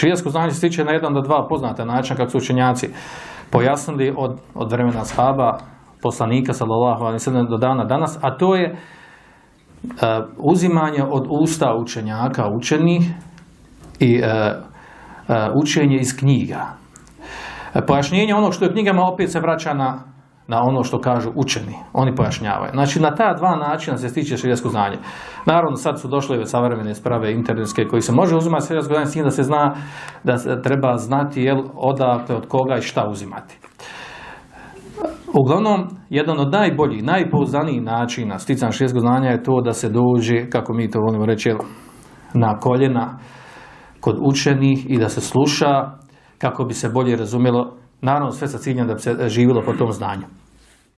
Širijasko znanje se stiče na jedan do dva poznata načina kako su učenjaci pojasnili od, od vremena shaba, poslanika sallallahu alaihi sallam do dana danas, a to je uh, uzimanje od usta učenjaka učenih i uh, uh, učenje iz knjiga. Pojašnjenje onog što je knjigama opet se vraća na, na ono što kažu učeni. Oni pojašnjavaju. Znači, na ta dva načina se stiče širijasko znanje. Naravno, sad su došle ove savremene sprave internetske koji se može uzimati širijasko znanje s tim da se zna da se treba znati jel, odakle, od koga i šta uzimati. Uglavnom, jedan od najboljih, najpouzdanijih načina sticanja širijaskog znanja je to da se dođe, kako mi to volimo reći, jel, na koljena kod učenih i da se sluša kako bi se bolje razumjelo, naravno sve sa ciljem da bi se živjelo po tom znanju.